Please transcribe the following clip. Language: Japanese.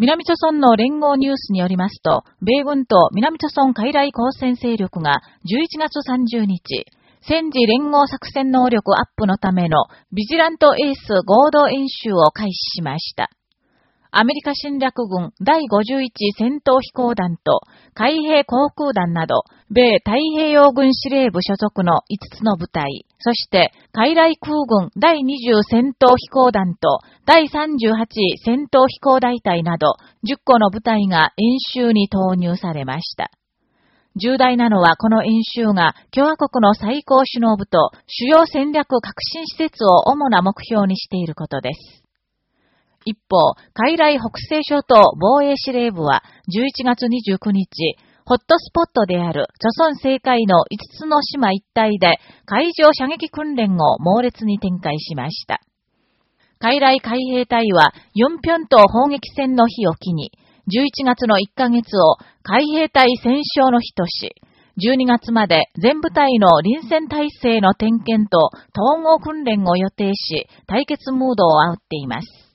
南朝村の連合ニュースによりますと、米軍と南朝村海来交戦勢力が11月30日、戦時連合作戦能力アップのためのビジラントエース合同演習を開始しました。アメリカ侵略軍第51戦闘飛行団と海兵航空団など、米太平洋軍司令部所属の5つの部隊、そして海来空軍第20戦闘飛行団と第38戦闘飛行大隊など10個の部隊が演習に投入されました。重大なのはこの演習が共和国の最高首脳部と主要戦略革新施設を主な目標にしていることです。一方、海来北西諸島防衛司令部は11月29日、ホットスポットである、著村政界の5つの島一帯で海上射撃訓練を猛烈に展開しました。海来海兵隊は、ヨンピョン島砲撃戦の日を機に、11月の1ヶ月を海兵隊戦勝の日とし、12月まで全部隊の臨戦体制の点検と統合訓練を予定し、対決ムードを煽っています。